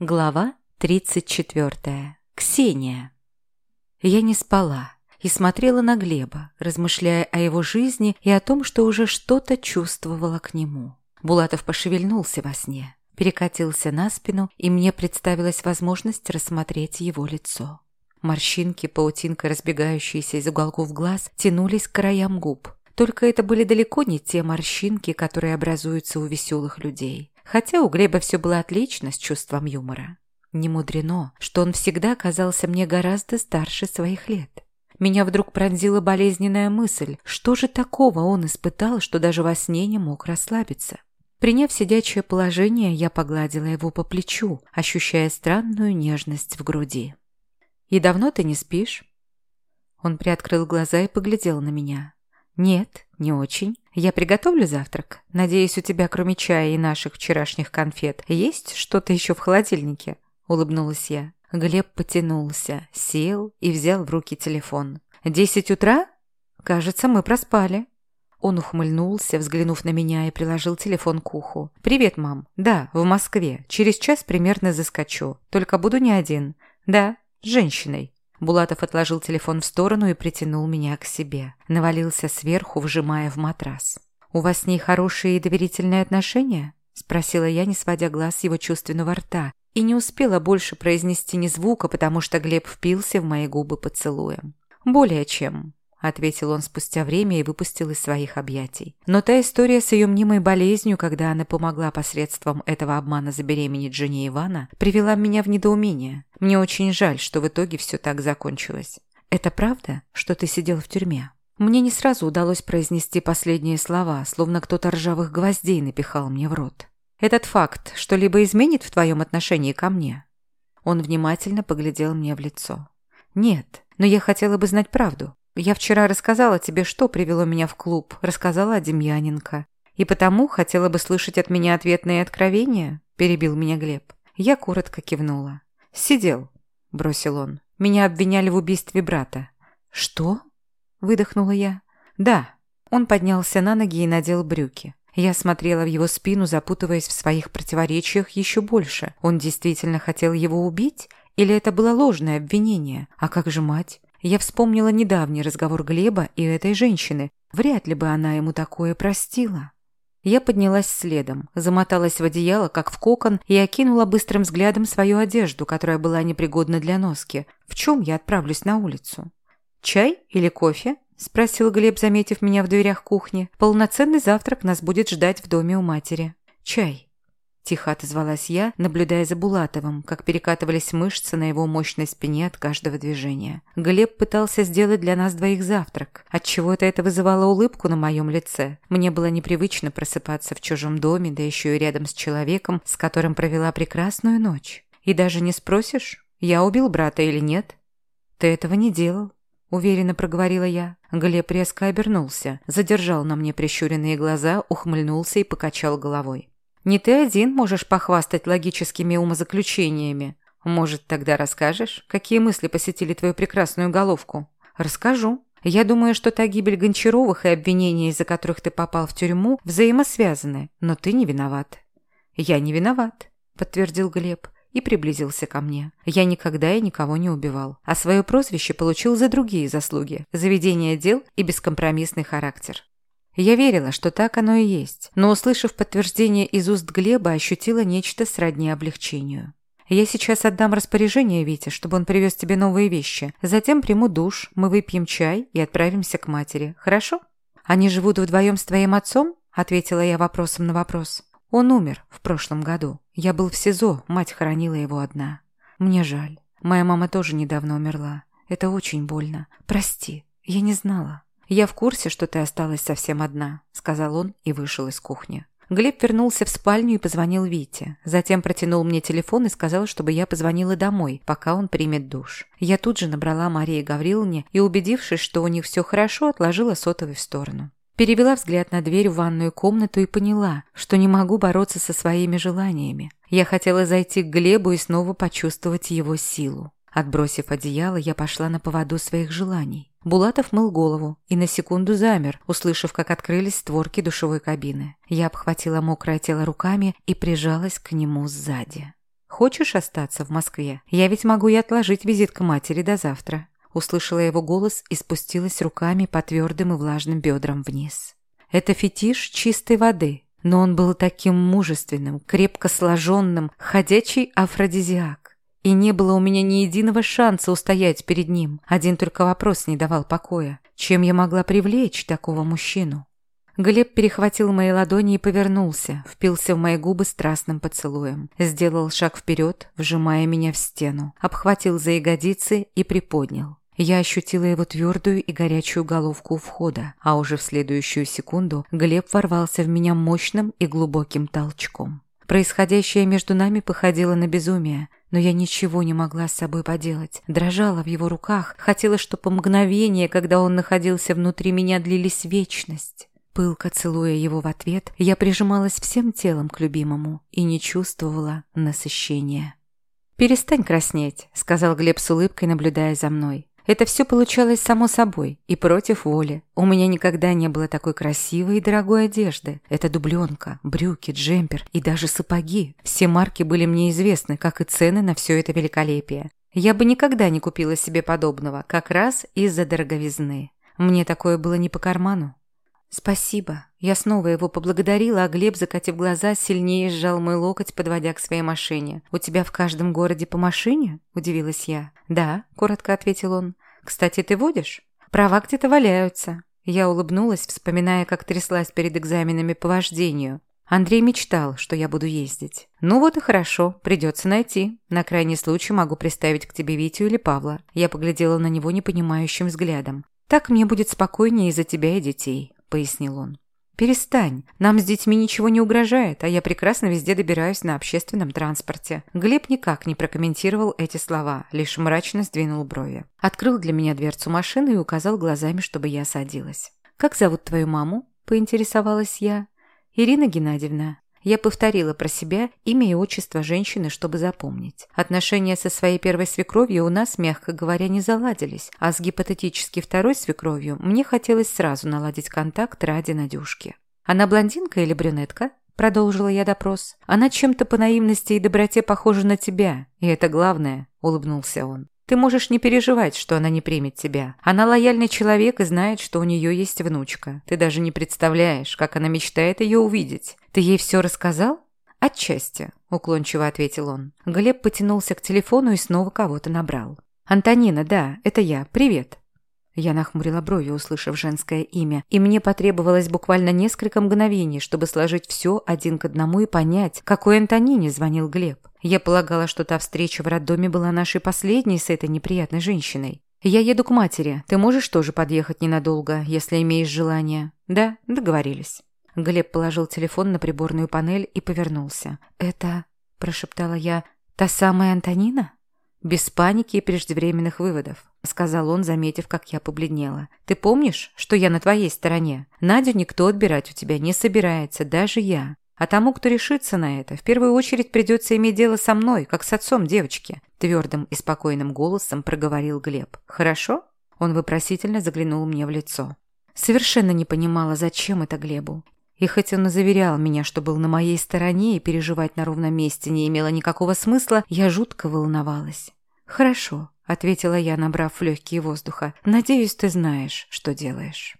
Глава 34. Ксения. Я не спала и смотрела на Глеба, размышляя о его жизни и о том, что уже что-то чувствовала к нему. Булатов пошевельнулся во сне, перекатился на спину, и мне представилась возможность рассмотреть его лицо. Морщинки, паутинкой разбегающиеся из уголков глаз, тянулись к краям губ. Только это были далеко не те морщинки, которые образуются у веселых людей. Хотя у Глеба все было отлично с чувством юмора. Не мудрено, что он всегда казался мне гораздо старше своих лет. Меня вдруг пронзила болезненная мысль, что же такого он испытал, что даже во сне не мог расслабиться. Приняв сидячее положение, я погладила его по плечу, ощущая странную нежность в груди. «И давно ты не спишь?» Он приоткрыл глаза и поглядел на меня. «Нет, не очень. Я приготовлю завтрак. Надеюсь, у тебя, кроме чая и наших вчерашних конфет, есть что-то еще в холодильнике?» Улыбнулась я. Глеб потянулся, сел и взял в руки телефон. «Десять утра? Кажется, мы проспали». Он ухмыльнулся, взглянув на меня, и приложил телефон к уху. «Привет, мам. Да, в Москве. Через час примерно заскочу. Только буду не один. Да, с женщиной». Булатов отложил телефон в сторону и притянул меня к себе. Навалился сверху, вжимая в матрас. «У вас с ней хорошие и доверительные отношения?» Спросила я, не сводя глаз его чувственного рта. И не успела больше произнести ни звука, потому что Глеб впился в мои губы поцелуем. «Более чем», — ответил он спустя время и выпустил из своих объятий. Но та история с ее мнимой болезнью, когда она помогла посредством этого обмана забеременеть жене Ивана, привела меня в недоумение. Мне очень жаль, что в итоге все так закончилось. «Это правда, что ты сидел в тюрьме?» Мне не сразу удалось произнести последние слова, словно кто-то ржавых гвоздей напихал мне в рот. «Этот факт что-либо изменит в твоем отношении ко мне?» Он внимательно поглядел мне в лицо. «Нет, но я хотела бы знать правду. Я вчера рассказала тебе, что привело меня в клуб, рассказала Демьяненко. И потому хотела бы слышать от меня ответные откровения, перебил меня Глеб. Я коротко кивнула. Сидел, бросил он. Меня обвиняли в убийстве брата. Что? Выдохнула я. Да. Он поднялся на ноги и надел брюки. Я смотрела в его спину, запутываясь в своих противоречиях еще больше. Он действительно хотел его убить? Или это было ложное обвинение? А как же мать? Я вспомнила недавний разговор Глеба и этой женщины. Вряд ли бы она ему такое простила. Я поднялась следом, замоталась в одеяло, как в кокон, и окинула быстрым взглядом свою одежду, которая была непригодна для носки. В чем я отправлюсь на улицу? «Чай или кофе?» – спросил Глеб, заметив меня в дверях кухни. «Полноценный завтрак нас будет ждать в доме у матери». «Чай», Тихо отозвалась я, наблюдая за Булатовым, как перекатывались мышцы на его мощной спине от каждого движения. Глеб пытался сделать для нас двоих завтрак. Отчего-то это вызывало улыбку на моем лице. Мне было непривычно просыпаться в чужом доме, да еще и рядом с человеком, с которым провела прекрасную ночь. И даже не спросишь, я убил брата или нет? Ты этого не делал. Уверенно проговорила я. Глеб резко обернулся, задержал на мне прищуренные глаза, ухмыльнулся и покачал головой. Не ты один можешь похвастать логическими умозаключениями. Может, тогда расскажешь, какие мысли посетили твою прекрасную головку? Расскажу. Я думаю, что та гибель Гончаровых и обвинения, из-за которых ты попал в тюрьму, взаимосвязаны, но ты не виноват. Я не виноват, подтвердил Глеб и приблизился ко мне. Я никогда и никого не убивал, а свое прозвище получил за другие заслуги, заведение дел и бескомпромиссный характер. Я верила, что так оно и есть, но, услышав подтверждение из уст Глеба, ощутила нечто сродни облегчению. «Я сейчас отдам распоряжение Вите, чтобы он привез тебе новые вещи. Затем приму душ, мы выпьем чай и отправимся к матери. Хорошо?» «Они живут вдвоем с твоим отцом?» – ответила я вопросом на вопрос. «Он умер в прошлом году. Я был в СИЗО, мать хоронила его одна. Мне жаль. Моя мама тоже недавно умерла. Это очень больно. Прости, я не знала». «Я в курсе, что ты осталась совсем одна», — сказал он и вышел из кухни. Глеб вернулся в спальню и позвонил Вите. Затем протянул мне телефон и сказал, чтобы я позвонила домой, пока он примет душ. Я тут же набрала Марии Гавриловне и, убедившись, что у них все хорошо, отложила сотовый в сторону. Перевела взгляд на дверь в ванную комнату и поняла, что не могу бороться со своими желаниями. Я хотела зайти к Глебу и снова почувствовать его силу. Отбросив одеяло, я пошла на поводу своих желаний. Булатов мыл голову и на секунду замер, услышав, как открылись створки душевой кабины. Я обхватила мокрое тело руками и прижалась к нему сзади. Хочешь остаться в Москве? Я ведь могу и отложить визит к матери до завтра». Услышала его голос и спустилась руками по твердым и влажным бедрам вниз. «Это фетиш чистой воды, но он был таким мужественным, крепко сложенным, ходячий афродизиак. И не было у меня ни единого шанса устоять перед ним. Один только вопрос не давал покоя. Чем я могла привлечь такого мужчину? Глеб перехватил мои ладони и повернулся, впился в мои губы страстным поцелуем. Сделал шаг вперед, вжимая меня в стену. Обхватил за ягодицы и приподнял. Я ощутила его твердую и горячую головку у входа, а уже в следующую секунду Глеб ворвался в меня мощным и глубоким толчком. Происходящее между нами походило на безумие, но я ничего не могла с собой поделать. Дрожала в его руках, хотела, чтобы мгновения, когда он находился внутри меня, длились вечность. Пылко целуя его в ответ, я прижималась всем телом к любимому и не чувствовала насыщения. «Перестань краснеть», — сказал Глеб с улыбкой, наблюдая за мной. Это все получалось само собой и против воли. У меня никогда не было такой красивой и дорогой одежды. Это дубленка, брюки, джемпер и даже сапоги. Все марки были мне известны, как и цены на все это великолепие. Я бы никогда не купила себе подобного, как раз из-за дороговизны. Мне такое было не по карману. «Спасибо». Я снова его поблагодарила, а Глеб, закатив глаза, сильнее сжал мой локоть, подводя к своей машине. «У тебя в каждом городе по машине?» – удивилась я. «Да», – коротко ответил он. «Кстати, ты водишь?» «Права где-то валяются». Я улыбнулась, вспоминая, как тряслась перед экзаменами по вождению. Андрей мечтал, что я буду ездить. «Ну вот и хорошо, придется найти. На крайний случай могу приставить к тебе Витю или Павла». Я поглядела на него непонимающим взглядом. «Так мне будет спокойнее из-за тебя и детей. – пояснил он. «Перестань. Нам с детьми ничего не угрожает, а я прекрасно везде добираюсь на общественном транспорте». Глеб никак не прокомментировал эти слова, лишь мрачно сдвинул брови. Открыл для меня дверцу машины и указал глазами, чтобы я садилась. «Как зовут твою маму?» – поинтересовалась я. «Ирина Геннадьевна». Я повторила про себя имя и отчество женщины, чтобы запомнить. Отношения со своей первой свекровью у нас, мягко говоря, не заладились, а с гипотетически второй свекровью мне хотелось сразу наладить контакт ради Надюшки. «Она блондинка или брюнетка?» Продолжила я допрос. «Она чем-то по наивности и доброте похожа на тебя, и это главное», — улыбнулся он. Ты можешь не переживать, что она не примет тебя. Она лояльный человек и знает, что у нее есть внучка. Ты даже не представляешь, как она мечтает ее увидеть. Ты ей все рассказал? Отчасти, уклончиво ответил он. Глеб потянулся к телефону и снова кого-то набрал. «Антонина, да, это я. Привет». Я нахмурила брови, услышав женское имя, и мне потребовалось буквально несколько мгновений, чтобы сложить все один к одному и понять, какой Антонине звонил Глеб. Я полагала, что та встреча в роддоме была нашей последней с этой неприятной женщиной. «Я еду к матери. Ты можешь тоже подъехать ненадолго, если имеешь желание?» «Да, договорились». Глеб положил телефон на приборную панель и повернулся. «Это...» – прошептала я. «Та самая Антонина?» «Без паники и преждевременных выводов», — сказал он, заметив, как я побледнела. «Ты помнишь, что я на твоей стороне? Надю никто отбирать у тебя не собирается, даже я. А тому, кто решится на это, в первую очередь придется иметь дело со мной, как с отцом девочки», — твердым и спокойным голосом проговорил Глеб. «Хорошо?» Он вопросительно заглянул мне в лицо. Совершенно не понимала, зачем это Глебу. И хоть он и заверял меня, что был на моей стороне и переживать на ровном месте не имело никакого смысла, я жутко волновалась. «Хорошо», — ответила я, набрав легкие воздуха. «Надеюсь, ты знаешь, что делаешь».